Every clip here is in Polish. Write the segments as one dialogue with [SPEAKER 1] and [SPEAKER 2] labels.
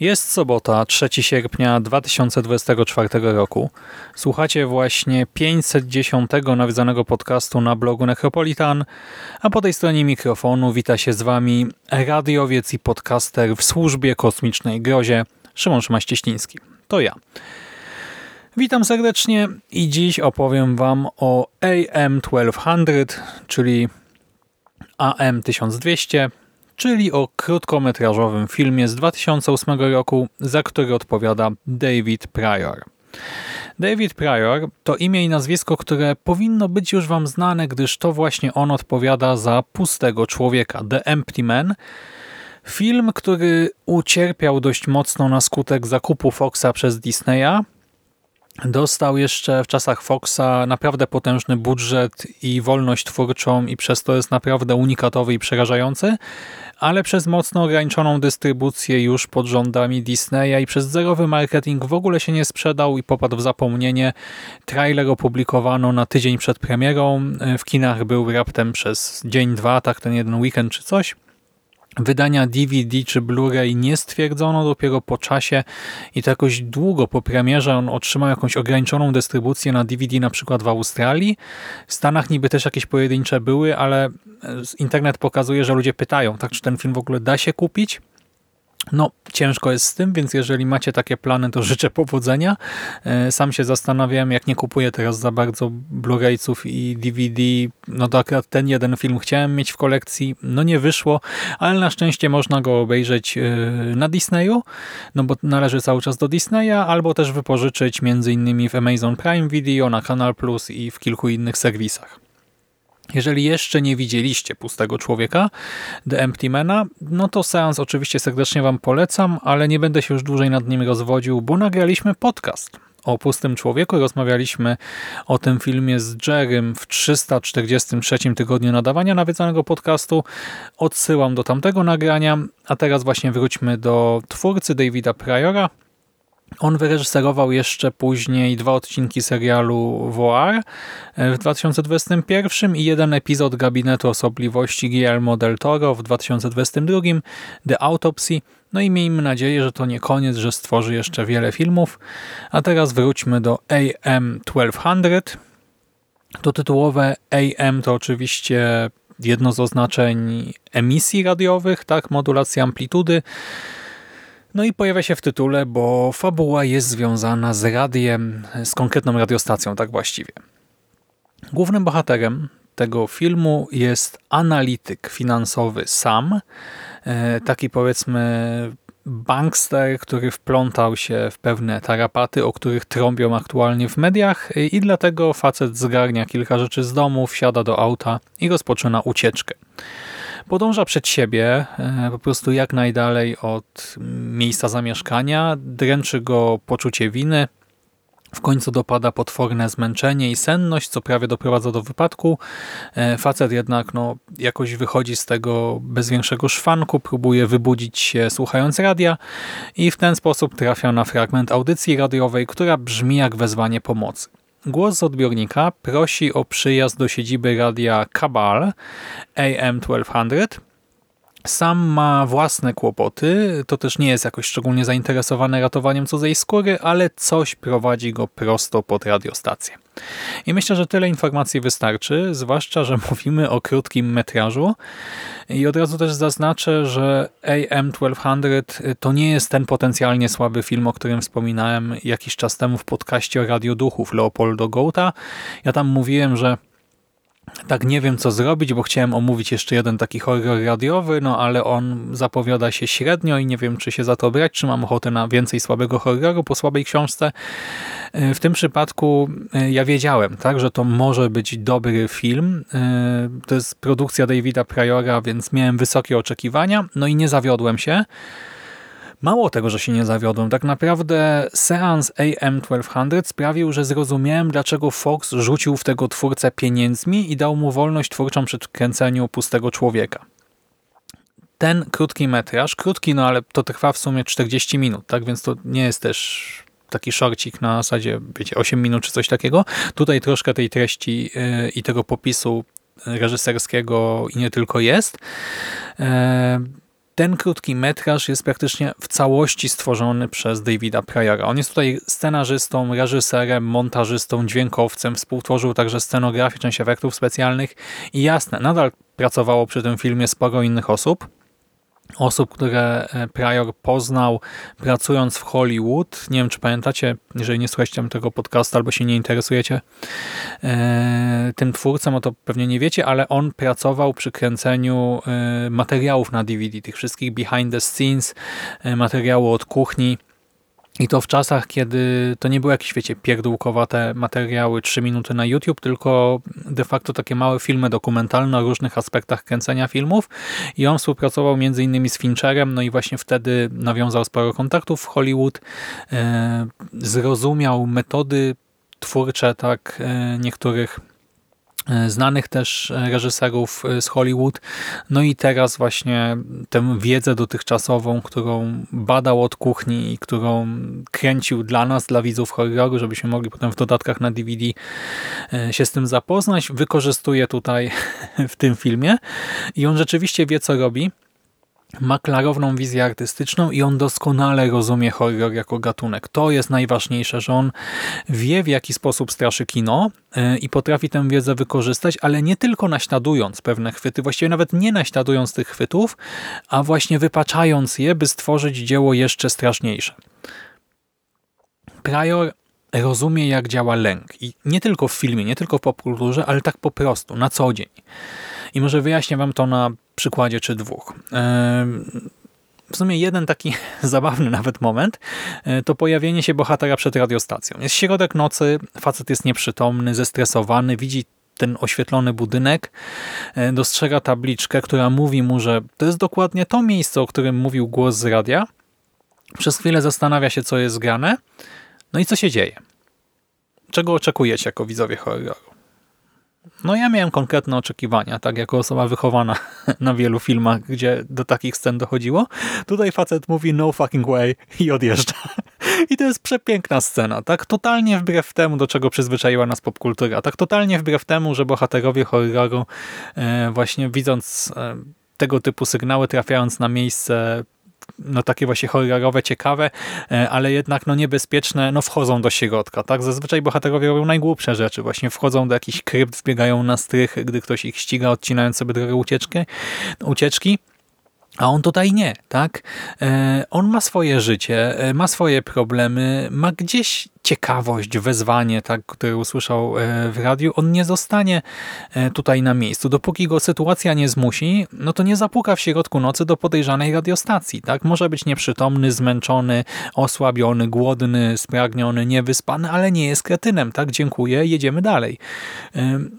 [SPEAKER 1] Jest sobota, 3 sierpnia 2024 roku. Słuchacie właśnie 510 nawiedzonego podcastu na blogu Necropolitan, a po tej stronie mikrofonu wita się z Wami radiowiec i podcaster w służbie kosmicznej grozie Szymon Szymaścieśliński. To ja. Witam serdecznie i dziś opowiem Wam o AM1200, czyli AM1200, czyli o krótkometrażowym filmie z 2008 roku, za który odpowiada David Pryor. David Pryor to imię i nazwisko, które powinno być już Wam znane, gdyż to właśnie on odpowiada za Pustego Człowieka, The Empty Man, Film, który ucierpiał dość mocno na skutek zakupu Foxa przez Disneya, Dostał jeszcze w czasach Foxa naprawdę potężny budżet i wolność twórczą i przez to jest naprawdę unikatowy i przerażający, ale przez mocno ograniczoną dystrybucję już pod rządami Disneya i przez zerowy marketing w ogóle się nie sprzedał i popadł w zapomnienie. Trailer opublikowano na tydzień przed premierą, w kinach był raptem przez dzień, dwa, tak ten jeden weekend czy coś. Wydania DVD czy Blu-ray nie stwierdzono dopiero po czasie i to jakoś długo po premierze on otrzymał jakąś ograniczoną dystrybucję na DVD na przykład w Australii. W Stanach niby też jakieś pojedyncze były, ale internet pokazuje, że ludzie pytają, tak czy ten film w ogóle da się kupić. No, ciężko jest z tym, więc jeżeli macie takie plany, to życzę powodzenia. E, sam się zastanawiałem, jak nie kupuję teraz za bardzo Blu-rayców i DVD, no to akurat ten jeden film chciałem mieć w kolekcji, no nie wyszło, ale na szczęście można go obejrzeć e, na Disneyu, no bo należy cały czas do Disneya, albo też wypożyczyć między innymi w Amazon Prime Video, na Kanal Plus i w kilku innych serwisach. Jeżeli jeszcze nie widzieliście Pustego Człowieka, The Empty Mana, no to seans oczywiście serdecznie Wam polecam, ale nie będę się już dłużej nad nim rozwodził, bo nagraliśmy podcast o Pustym Człowieku. Rozmawialiśmy o tym filmie z Jerrym w 343 tygodniu nadawania nawiedzonego podcastu. Odsyłam do tamtego nagrania, a teraz właśnie wróćmy do twórcy Davida Priora, on wyreżyserował jeszcze później dwa odcinki serialu Voir w 2021 i jeden epizod Gabinetu Osobliwości Guillermo del Toro w 2022, The Autopsy. No i miejmy nadzieję, że to nie koniec, że stworzy jeszcze wiele filmów. A teraz wróćmy do AM1200. To tytułowe AM to oczywiście jedno z oznaczeń emisji radiowych, tak, modulacji amplitudy. No i pojawia się w tytule, bo fabuła jest związana z radiem, z konkretną radiostacją, tak właściwie. Głównym bohaterem tego filmu jest analityk finansowy Sam, e, taki powiedzmy bankster, który wplątał się w pewne tarapaty, o których trąbią aktualnie w mediach i dlatego facet zgarnia kilka rzeczy z domu, wsiada do auta i rozpoczyna ucieczkę podąża przed siebie e, po prostu jak najdalej od miejsca zamieszkania, dręczy go poczucie winy, w końcu dopada potworne zmęczenie i senność, co prawie doprowadza do wypadku. E, facet jednak no, jakoś wychodzi z tego bez większego szwanku, próbuje wybudzić się słuchając radia i w ten sposób trafia na fragment audycji radiowej, która brzmi jak wezwanie pomocy. Głos z odbiornika prosi o przyjazd do siedziby radia Kabal AM1200 Sam ma własne kłopoty, to też nie jest jakoś szczególnie zainteresowany ratowaniem cudzej skóry, ale coś prowadzi go prosto pod radiostację. I myślę, że tyle informacji wystarczy, zwłaszcza, że mówimy o krótkim metrażu. I od razu też zaznaczę, że AM1200 to nie jest ten potencjalnie słaby film, o którym wspominałem jakiś czas temu w podcaście o radioduchów Leopoldo Gouta. Ja tam mówiłem, że tak nie wiem co zrobić, bo chciałem omówić jeszcze jeden taki horror radiowy, no ale on zapowiada się średnio i nie wiem czy się za to brać, czy mam ochotę na więcej słabego horroru po słabej książce. E, w tym przypadku e, ja wiedziałem, tak, że to może być dobry film. E, to jest produkcja Davida Priora, więc miałem wysokie oczekiwania, no i nie zawiodłem się. Mało tego, że się nie zawiodłem, tak naprawdę seans AM1200 sprawił, że zrozumiałem, dlaczego Fox rzucił w tego twórcę pieniędzmi i dał mu wolność twórczą przy kręceniu Pustego Człowieka. Ten krótki metraż, krótki, no ale to trwa w sumie 40 minut, tak więc to nie jest też taki szorcik na zasadzie, wiecie, 8 minut czy coś takiego. Tutaj troszkę tej treści yy, i tego popisu reżyserskiego i nie tylko jest. Ten krótki metraż jest praktycznie w całości stworzony przez Davida Priora. On jest tutaj scenarzystą, reżyserem, montażystą, dźwiękowcem, współtworzył także scenografię, część efektów specjalnych i jasne, nadal pracowało przy tym filmie sporo innych osób, osób, które e, Prior poznał pracując w Hollywood. Nie wiem, czy pamiętacie, jeżeli nie słuchacie tego podcastu albo się nie interesujecie e, tym twórcą, no to pewnie nie wiecie, ale on pracował przy kręceniu e, materiałów na DVD, tych wszystkich behind the scenes, materiału od kuchni, i to w czasach, kiedy to nie były jakieś, wiecie, pierdółkowate materiały 3 minuty na YouTube, tylko de facto takie małe filmy dokumentalne o różnych aspektach kręcenia filmów. I on współpracował między innymi z Fincherem, no i właśnie wtedy nawiązał sporo kontaktów w Hollywood, e, zrozumiał metody twórcze tak e, niektórych znanych też e, reżyserów e, z Hollywood. No i teraz właśnie tę wiedzę dotychczasową, którą badał od kuchni i którą kręcił dla nas, dla widzów horroru, żebyśmy mogli potem w dodatkach na DVD się z tym zapoznać, wykorzystuje tutaj w tym filmie i on rzeczywiście wie, co robi ma klarowną wizję artystyczną i on doskonale rozumie horror jako gatunek. To jest najważniejsze, że on wie w jaki sposób straszy kino e, i potrafi tę wiedzę wykorzystać, ale nie tylko naśladując pewne chwyty, właściwie nawet nie naśladując tych chwytów, a właśnie wypaczając je, by stworzyć dzieło jeszcze straszniejsze. Prior rozumie jak działa lęk i nie tylko w filmie, nie tylko w popkulturze, ale tak po prostu, na co dzień. I może wyjaśnię wam to na przykładzie czy dwóch. W sumie jeden taki zabawny nawet moment e, to pojawienie się bohatera przed radiostacją. Jest środek nocy, facet jest nieprzytomny, zestresowany, widzi ten oświetlony budynek, e, dostrzega tabliczkę, która mówi mu, że to jest dokładnie to miejsce, o którym mówił głos z radia. Przez chwilę zastanawia się, co jest grane. No i co się dzieje? Czego oczekujecie jako widzowie horroru? No ja miałem konkretne oczekiwania, tak jako osoba wychowana na wielu filmach, gdzie do takich scen dochodziło. Tutaj facet mówi no fucking way i odjeżdża. I to jest przepiękna scena, tak totalnie wbrew temu, do czego przyzwyczaiła nas popkultura, tak totalnie wbrew temu, że bohaterowie horroru e, właśnie widząc e, tego typu sygnały, trafiając na miejsce no takie właśnie horrorowe, ciekawe, e, ale jednak no niebezpieczne, no wchodzą do środka, tak? Zazwyczaj bohaterowie robią najgłupsze rzeczy, właśnie wchodzą do jakichś krypt, wbiegają na strych, gdy ktoś ich ściga, odcinając sobie drogę ucieczki, ucieczki. A on tutaj nie, tak? E, on ma swoje życie, e, ma swoje problemy, ma gdzieś ciekawość, wezwanie, tak, które usłyszał e, w radiu, on nie zostanie e, tutaj na miejscu. Dopóki go sytuacja nie zmusi, no to nie zapuka w środku nocy do podejrzanej radiostacji. Tak? Może być nieprzytomny, zmęczony, osłabiony, głodny, spragniony, niewyspany, ale nie jest kretynem. Tak? Dziękuję, jedziemy dalej.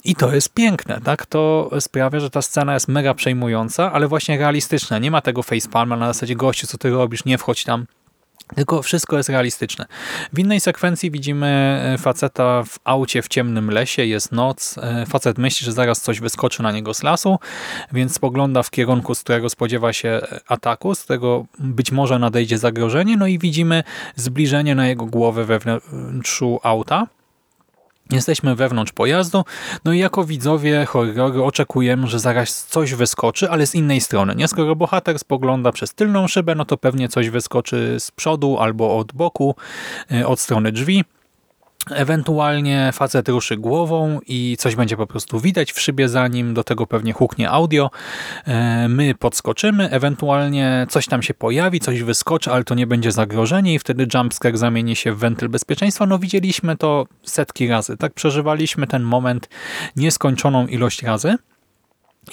[SPEAKER 1] I to jest piękne. Tak? To sprawia, że ta scena jest mega przejmująca, ale właśnie realistyczna. Nie ma tego facepalma na zasadzie gościu, co ty robisz, nie wchodź tam tylko wszystko jest realistyczne. W innej sekwencji widzimy e, faceta w aucie w ciemnym lesie, jest noc. E, facet myśli, że zaraz coś wyskoczy na niego z lasu, więc spogląda w kierunku, z którego spodziewa się e, ataku, z którego być może nadejdzie zagrożenie, no i widzimy zbliżenie na jego głowę we wnętrzu auta. Jesteśmy wewnątrz pojazdu, no i jako widzowie horroru oczekujemy, że zaraz coś wyskoczy, ale z innej strony. Nie? Skoro bohater spogląda przez tylną szybę, no to pewnie coś wyskoczy z przodu albo od boku, e, od strony drzwi. Ewentualnie facet ruszy głową i coś będzie po prostu widać w szybie za nim, do tego pewnie huknie audio. E, my podskoczymy, ewentualnie coś tam się pojawi, coś wyskoczy, ale to nie będzie zagrożenie i wtedy jumpscare zamieni się w wentyl bezpieczeństwa. No widzieliśmy to setki razy, tak? Przeżywaliśmy ten moment nieskończoną ilość razy.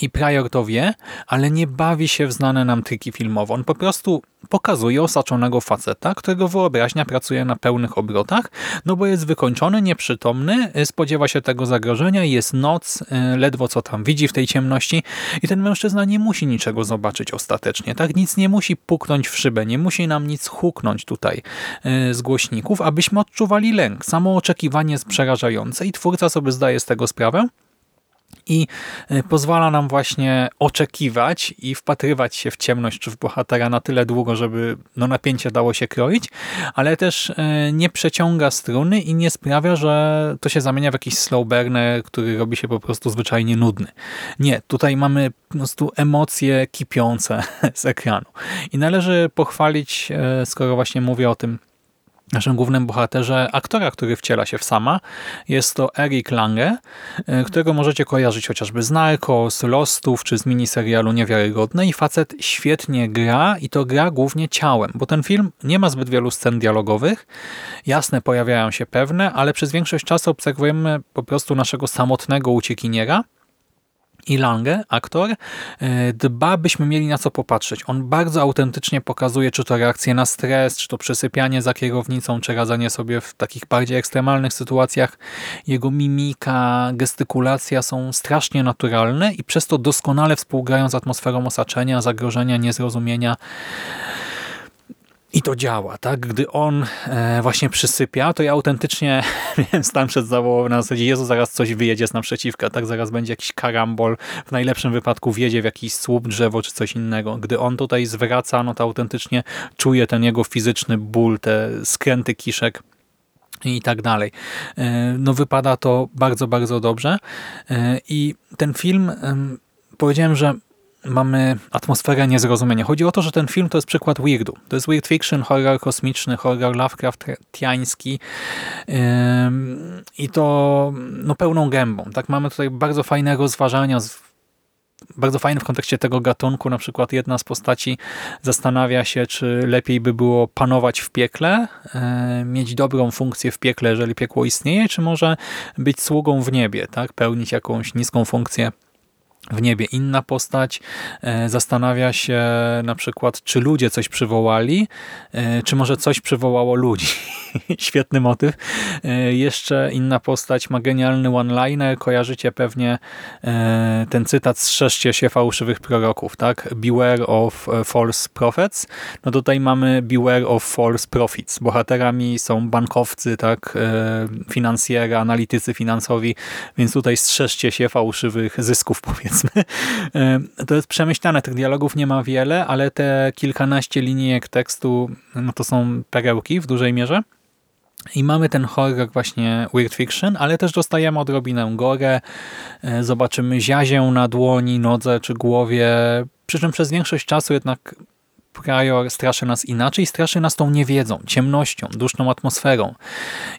[SPEAKER 1] I Prior to wie, ale nie bawi się w znane nam triki filmowe. On po prostu pokazuje osaczonego faceta, którego wyobraźnia pracuje na pełnych obrotach, no bo jest wykończony, nieprzytomny, spodziewa się tego zagrożenia, jest noc, y, ledwo co tam widzi w tej ciemności i ten mężczyzna nie musi niczego zobaczyć ostatecznie, tak? Nic nie musi puknąć w szybę, nie musi nam nic huknąć tutaj y, z głośników, abyśmy odczuwali lęk. Samo oczekiwanie jest przerażające i twórca sobie zdaje z tego sprawę, i e, pozwala nam właśnie oczekiwać i wpatrywać się w ciemność czy w bohatera na tyle długo, żeby no, napięcie dało się kroić, ale też e, nie przeciąga struny i nie sprawia, że to się zamienia w jakiś slow burner, który robi się po prostu zwyczajnie nudny. Nie, tutaj mamy po prostu emocje kipiące z ekranu. I należy pochwalić, e, skoro właśnie mówię o tym naszym głównym bohaterze aktora, który wciela się w sama. Jest to Eric Lange, e, którego możecie kojarzyć chociażby z Narcos, Lostów czy z miniserialu Niewiarygodne i facet świetnie gra i to gra głównie ciałem, bo ten film nie ma zbyt wielu scen dialogowych. Jasne, pojawiają się pewne, ale przez większość czasu obserwujemy po prostu naszego samotnego uciekiniera, i Lange, aktor, e, dba, byśmy mieli na co popatrzeć. On bardzo autentycznie pokazuje, czy to reakcje na stres, czy to przesypianie za kierownicą, czy radzenie sobie w takich bardziej ekstremalnych sytuacjach. Jego mimika, gestykulacja są strasznie naturalne i przez to doskonale współgrają z atmosferą osaczenia, zagrożenia, niezrozumienia. I to działa, tak? Gdy on e, właśnie przysypia, to ja autentycznie miałem stan przed zawołą na zasadzie Jezu, zaraz coś wyjedzie z naprzeciwka, tak? Zaraz będzie jakiś karambol, w najlepszym wypadku wjedzie w jakiś słup, drzewo czy coś innego. Gdy on tutaj zwraca, no to autentycznie czuje ten jego fizyczny ból, te skręty kiszek i tak dalej. E, no wypada to bardzo, bardzo dobrze e, i ten film powiedziałem, że mamy atmosferę niezrozumienia. Chodzi o to, że ten film to jest przykład weirdu. To jest weird fiction, horror kosmiczny, horror Lovecraftiański i to no, pełną gębą. Tak Mamy tutaj bardzo fajne rozważania, bardzo fajne w kontekście tego gatunku. Na przykład jedna z postaci zastanawia się, czy lepiej by było panować w piekle, mieć dobrą funkcję w piekle, jeżeli piekło istnieje, czy może być sługą w niebie, tak? pełnić jakąś niską funkcję w niebie inna postać e, zastanawia się na przykład, czy ludzie coś przywołali, e, czy może coś przywołało ludzi. Świetny motyw. E, jeszcze inna postać ma genialny one-liner. Kojarzycie pewnie ten cytat Strzeżcie się fałszywych proroków, tak? Beware of false prophets. No tutaj mamy beware of false profits. Bohaterami są bankowcy, tak? Finansjery, analitycy finansowi, więc tutaj strzeżcie się fałszywych zysków, powiedzmy powiedzmy. E, to jest przemyślane, tych dialogów nie ma wiele, ale te kilkanaście linijek tekstu no to są perełki w dużej mierze. I mamy ten horror właśnie Weird Fiction, ale też dostajemy odrobinę gore, e, zobaczymy ziazię na dłoni, nodze czy głowie, przy czym przez większość czasu jednak Prior straszy nas inaczej, straszy nas tą niewiedzą, ciemnością, duszną atmosferą.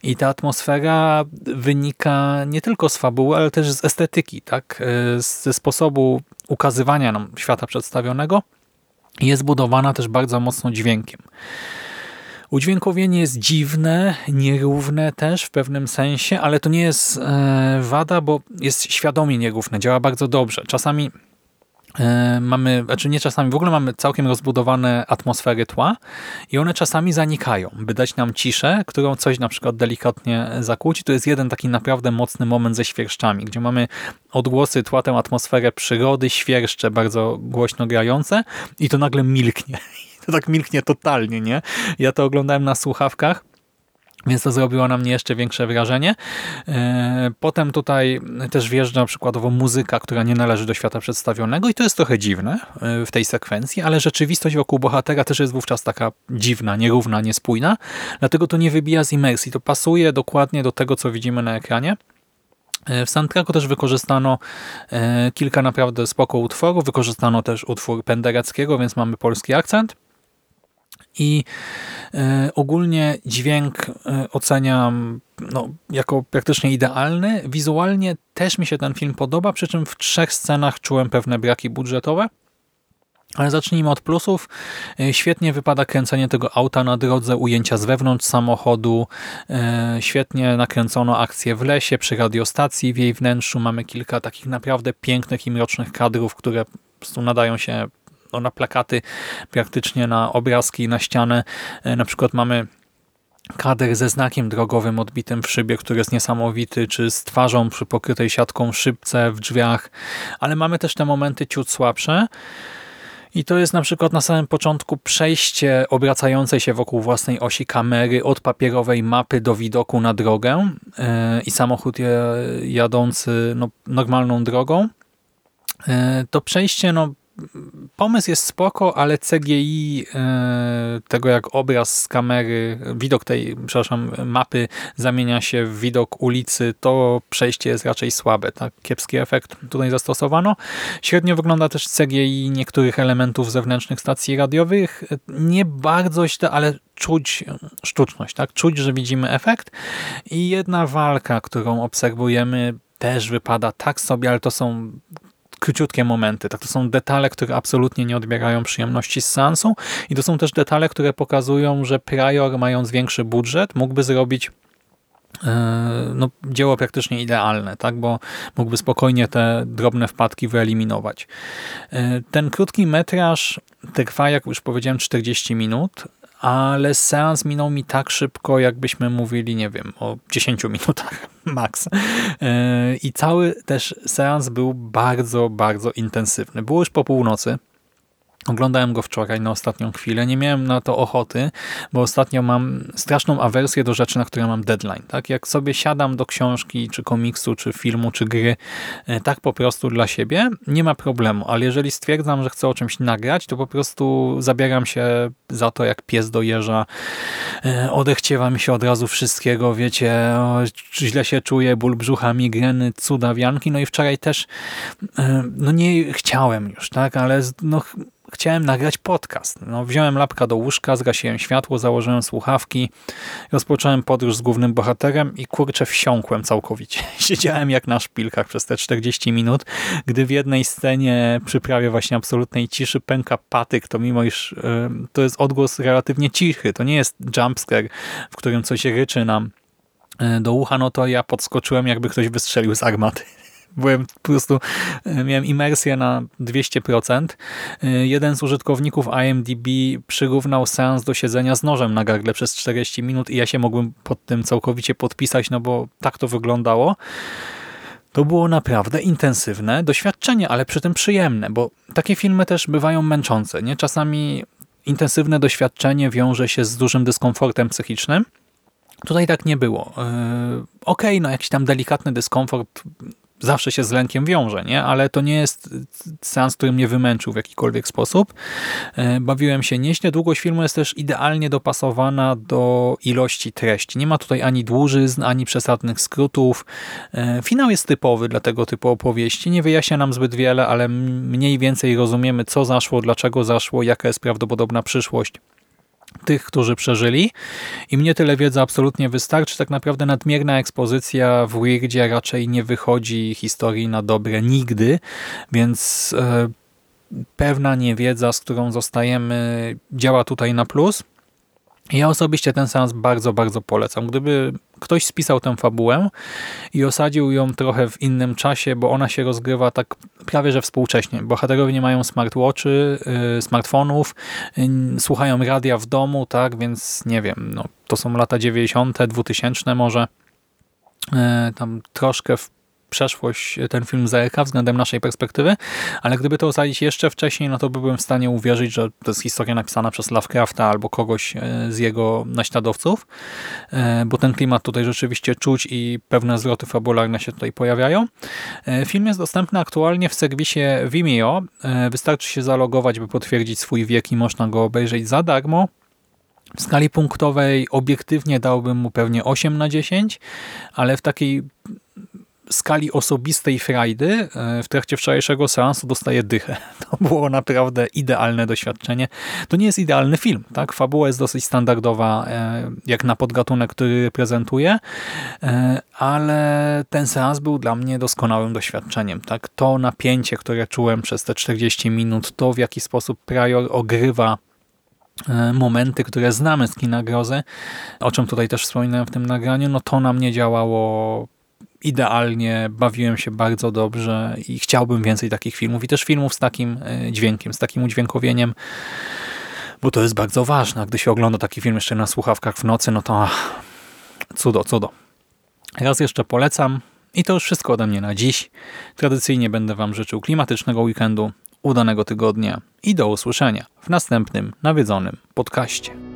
[SPEAKER 1] I ta atmosfera wynika nie tylko z fabuły, ale też z estetyki, tak? E, ze sposobu ukazywania nam świata przedstawionego. Jest budowana też bardzo mocno dźwiękiem. Udźwiękowienie jest dziwne, nierówne też w pewnym sensie, ale to nie jest e, wada, bo jest świadomie nierówne, działa bardzo dobrze. Czasami mamy, znaczy nie czasami, w ogóle mamy całkiem rozbudowane atmosfery tła i one czasami zanikają, by dać nam ciszę, którą coś na przykład delikatnie zakłóci. To jest jeden taki naprawdę mocny moment ze świerszczami, gdzie mamy odgłosy tła, tę atmosferę przyrody, świerszcze bardzo głośno grające i to nagle milknie. To tak milknie totalnie, nie? Ja to oglądałem na słuchawkach więc to zrobiło na mnie jeszcze większe wrażenie. E, potem tutaj też wjeżdża przykładowo muzyka, która nie należy do świata przedstawionego i to jest trochę dziwne e, w tej sekwencji, ale rzeczywistość wokół bohatera też jest wówczas taka dziwna, nierówna, niespójna, dlatego to nie wybija z imersji. To pasuje dokładnie do tego, co widzimy na ekranie. E, w soundtracku też wykorzystano kilka naprawdę spoko utworów, wykorzystano też utwór Pendereckiego, więc mamy polski akcent. I e, ogólnie dźwięk e, oceniam no, jako praktycznie idealny. Wizualnie też mi się ten film podoba, przy czym w trzech scenach czułem pewne braki budżetowe. Ale zacznijmy od plusów. E, świetnie wypada kręcenie tego auta na drodze, ujęcia z wewnątrz samochodu. Świetnie nakręcono akcję w lesie, przy radiostacji w jej wnętrzu. Mamy kilka takich naprawdę pięknych i mrocznych kadrów, które nadają się no, na plakaty, praktycznie na obrazki, na ścianę. E, na przykład mamy kader ze znakiem drogowym odbitym w szybie, który jest niesamowity, czy z twarzą przy pokrytej siatką szybce w drzwiach, ale mamy też te momenty ciut słabsze. I to jest na przykład na samym początku przejście obracającej się wokół własnej osi kamery od papierowej mapy do widoku na drogę e, i samochód jadący no, normalną drogą. E, to przejście no, pomysł jest spoko, ale CGI e, tego jak obraz z kamery, widok tej, przepraszam, mapy zamienia się w widok ulicy, to przejście jest raczej słabe. Tak? Kiepski efekt tutaj zastosowano. Średnio wygląda też CGI niektórych elementów zewnętrznych stacji radiowych. Nie bardzo źle, ale czuć sztuczność, tak? Czuć, że widzimy efekt. I jedna walka, którą obserwujemy też wypada tak sobie, ale to są króciutkie momenty. Tak, to są detale, które absolutnie nie odbierają przyjemności z seansu i to są też detale, które pokazują, że Prior mając większy budżet mógłby zrobić e, no, dzieło praktycznie idealne, tak? bo mógłby spokojnie te drobne wpadki wyeliminować. E, ten krótki metraż trwa, jak już powiedziałem, 40 minut, ale seans minął mi tak szybko, jakbyśmy mówili, nie wiem, o 10 minutach max. E, I cały też seans był bardzo, bardzo intensywny. Było już po północy, Oglądałem go wczoraj na ostatnią chwilę. Nie miałem na to ochoty, bo ostatnio mam straszną awersję do rzeczy, na które mam deadline. Tak Jak sobie siadam do książki, czy komiksu, czy filmu, czy gry, e, tak po prostu dla siebie, nie ma problemu. Ale jeżeli stwierdzam, że chcę o czymś nagrać, to po prostu zabieram się za to, jak pies dojeżdża. E, odechciewa mi się od razu wszystkiego, wiecie, źle się czuję, ból brzucha, migreny, cudawianki. No i wczoraj też, e, no nie chciałem już, tak, ale no chciałem nagrać podcast. No, wziąłem lapka do łóżka, zgasiłem światło, założyłem słuchawki, rozpocząłem podróż z głównym bohaterem i kurczę wsiąkłem całkowicie. Siedziałem jak na szpilkach przez te 40 minut, gdy w jednej scenie przy prawie właśnie absolutnej ciszy pęka patyk, to mimo iż y, to jest odgłos relatywnie cichy, to nie jest jumpscare, w którym coś ryczy nam y, do ucha, no to ja podskoczyłem jakby ktoś wystrzelił z armaty byłem po prostu, e, miałem imersję na 200%. E, jeden z użytkowników IMDb przyrównał seans do siedzenia z nożem na gardle przez 40 minut i ja się mogłem pod tym całkowicie podpisać, no bo tak to wyglądało. To było naprawdę intensywne doświadczenie, ale przy tym przyjemne, bo takie filmy też bywają męczące. Nie? Czasami intensywne doświadczenie wiąże się z dużym dyskomfortem psychicznym. Tutaj tak nie było. Yy, Okej, okay, no jakiś tam delikatny dyskomfort zawsze się z lękiem wiąże, nie? ale to nie jest seans, który mnie wymęczył w jakikolwiek sposób. E, bawiłem się nieźle. Długość filmu jest też idealnie dopasowana do ilości treści. Nie ma tutaj ani dłużyzn, ani przesadnych skrótów. E, finał jest typowy dla tego typu opowieści. Nie wyjaśnia nam zbyt wiele, ale mniej więcej rozumiemy, co zaszło, dlaczego zaszło, jaka jest prawdopodobna przyszłość tych, którzy przeżyli i mnie tyle wiedzy absolutnie wystarczy. Tak naprawdę nadmierna ekspozycja w Weirdzie raczej nie wychodzi historii na dobre nigdy, więc e, pewna niewiedza, z którą zostajemy, działa tutaj na plus. Ja osobiście ten seans bardzo, bardzo polecam. Gdyby ktoś spisał tę fabułę i osadził ją trochę w innym czasie, bo ona się rozgrywa tak prawie że współcześnie. Bohaterowie nie mają smartwatchy, yy, smartfonów, yy, słuchają radia w domu, tak, więc nie wiem, no, to są lata 90., 2000 może. Yy, tam troszkę w przeszłość ten film zerka względem naszej perspektywy, ale gdyby to ocalić jeszcze wcześniej, no to byłbym w stanie uwierzyć, że to jest historia napisana przez Lovecrafta albo kogoś e, z jego naśladowców, e, bo ten klimat tutaj rzeczywiście czuć i pewne zwroty fabularne się tutaj pojawiają. E, film jest dostępny aktualnie w serwisie Vimeo. Wystarczy się zalogować, by potwierdzić swój wiek i można go obejrzeć za darmo. W skali punktowej obiektywnie dałbym mu pewnie 8 na 10, ale w takiej skali osobistej frajdy e, w trakcie wczorajszego seansu dostaję dychę. To było naprawdę idealne doświadczenie. To nie jest idealny film, tak? Fabuła jest dosyć standardowa, e, jak na podgatunek, który prezentuje, e, ale ten seans był dla mnie doskonałym doświadczeniem, tak? To napięcie, które czułem przez te 40 minut, to w jaki sposób Prior ogrywa momenty, które znamy z kina grozy, o czym tutaj też wspominałem w tym nagraniu, no to na mnie działało idealnie, bawiłem się bardzo dobrze i chciałbym więcej takich filmów i też filmów z takim e, dźwiękiem, z takim udźwiękowieniem, bo to jest bardzo ważne. Gdy się ogląda taki film jeszcze na słuchawkach w nocy, no to ach, cudo, cudo. Raz jeszcze polecam i to już wszystko ode mnie na dziś. Tradycyjnie będę Wam życzył klimatycznego weekendu, udanego tygodnia i do usłyszenia w następnym nawiedzonym podcaście.